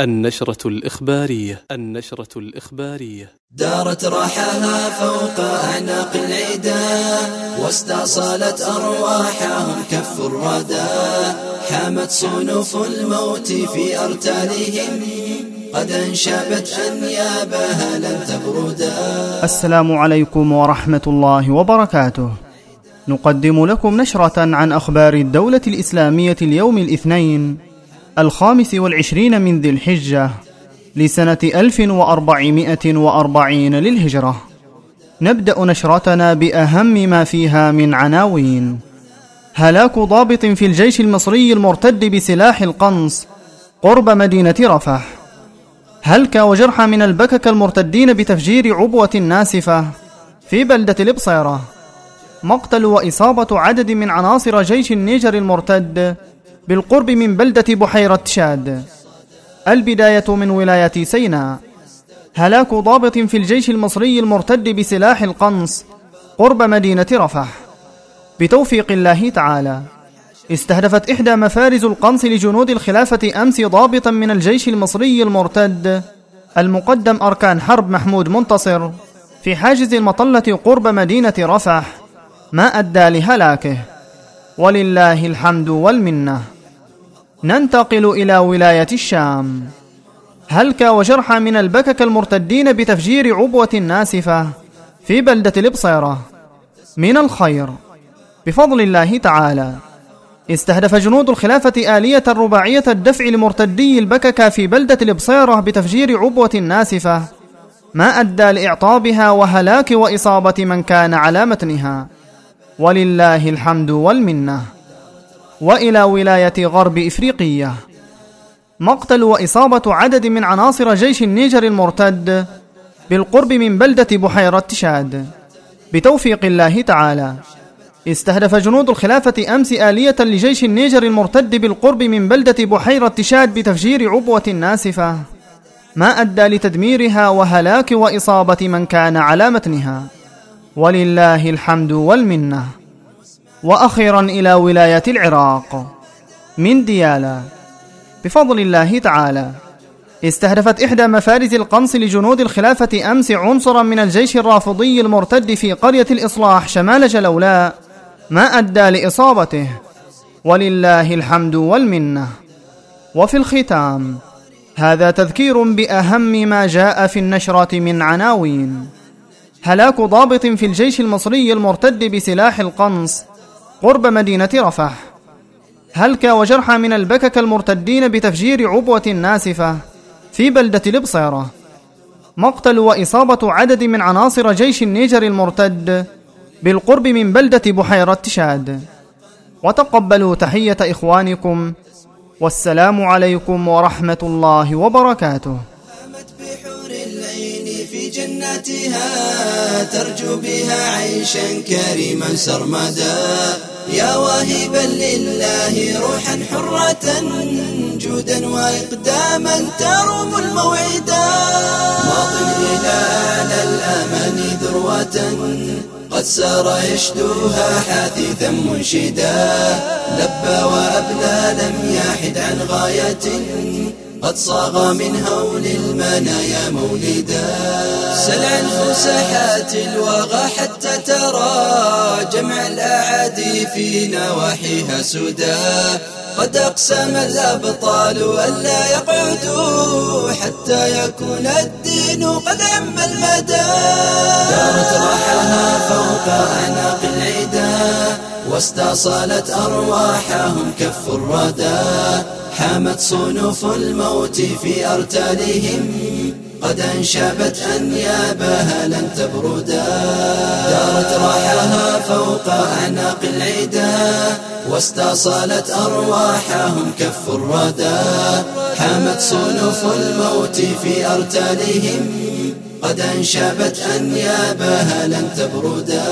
النشرة الإخبارية النشرة الإخبارية. دارت راحها فوق أعناق العدا واستأصلت أرواحهم كف الردى حامت صنوف الموت في أرتالهم قد انشبت أنيابها لن تبردا. السلام عليكم ورحمة الله وبركاته. نقدم لكم نشرة عن أخبار الدولة الإسلامية اليوم الاثنين. الخامس والعشرين من ذي الحجة لسنة ألف وأربعمائة وأربعين للهجرة. نبدأ نشرتنا بأهم ما فيها من عناوين. هلاك ضابط في الجيش المصري المرتد بسلاح القنص قرب مدينة رفح. هلك وجرح من البكك المرتدين بتفجير عبوة ناسفة في بلدة الإبصيرة. مقتل وإصابة عدد من عناصر جيش النيجر المرتد بالقرب من بلدة بحيرة شاد. البداية من ولاية سيناء هلاك ضابط في الجيش المصري المرتد بسلاح القنص قرب مدينة رفح. بتوفيق الله تعالى. استهدفت إحدى مفارز القنص لجنود الخلافة أمس ضابطا من الجيش المصري المرتد المقدم أركان حرب محمود منتصر في حاجز المطلة قرب مدينة رفح ما أدى لهلاكه. ولله الحمد والمنة. ننتقل إلى ولاية الشام. هلك وجرح من البكك المرتدين بتفجير عبوة ناسفة في بلدة الإبصيرة. من الخير. بفضل الله تعالى. استهدف جنود الخلافة آلية رباعية الدفع لمرتدي البكك في بلدة الإبصيرة بتفجير عبوة ناسفة. ما أدى لإعطابها وهلاك وإصابة من كان على متنها. ولله الحمد والمنة. وإلى ولاية غرب إفريقية. مقتل وإصابة عدد من عناصر جيش النيجر المرتد بالقرب من بلدة بحيرة شاد. بتوفيق الله تعالى. استهدف جنود الخلافة أمس آلية لجيش النيجر المرتد بالقرب من بلدة بحيرة شاد بتفجير عبوة ناسفة. ما أدى لتدميرها وهلاك وإصابة من كان على متنها. ولله الحمد والمنة. وأخيرا إلى ولاية العراق. من ديالا بفضل الله تعالى. استهدفت إحدى مفارز القنص لجنود الخلافة أمس عنصرا من الجيش الرافضي المرتد في قرية الإصلاح شمال جلولاء ما أدى لإصابته. ولله الحمد والمنة. وفي الختام هذا تذكير بأهم ما جاء في النشره من عناوين. هلاك ضابط في الجيش المصري المرتد بسلاح القنص قرب مدينة رفح هلك وجرح من البكك المرتدين بتفجير عبوة ناسفة في بلدة البصيرة مقتل وإصابة عدد من عناصر جيش النيجر المرتد بالقرب من بلدة بحيرة شاد. وتقبلوا تحية إخوانكم والسلام عليكم ورحمة الله وبركاته. في جناتها ترجو بها عيشا كريما سرمدا. يا واهبا لله روحا حرة جودا وإقداما تروم الموعدا. ماض إلى الأمل ذروة قد سار يشدوها حثيثا منشدا. لبى وأبلى لم يحد عن غاية قد صاغ من هول المنايا مولدا. سل عن فسحات الوغى حتى ترى جمع الأعادي في نواحيها سدى قد أقسم الأبطال ألا يقعدوا حتى يكون الدين قد عم المدى. دارت راحها فوق أعناق العدا واستأصلت أرواحهم كف الردى حامت صنوف الموت في أرتالهم. قد انشبت أنيابها لن تبردا. دارت راحها فوق أعناق العدا. واستأصلت أرواحهم كف الردى حامت صنوف الموت في أرتالهم. قد انشبت أنيابها لن تبردا.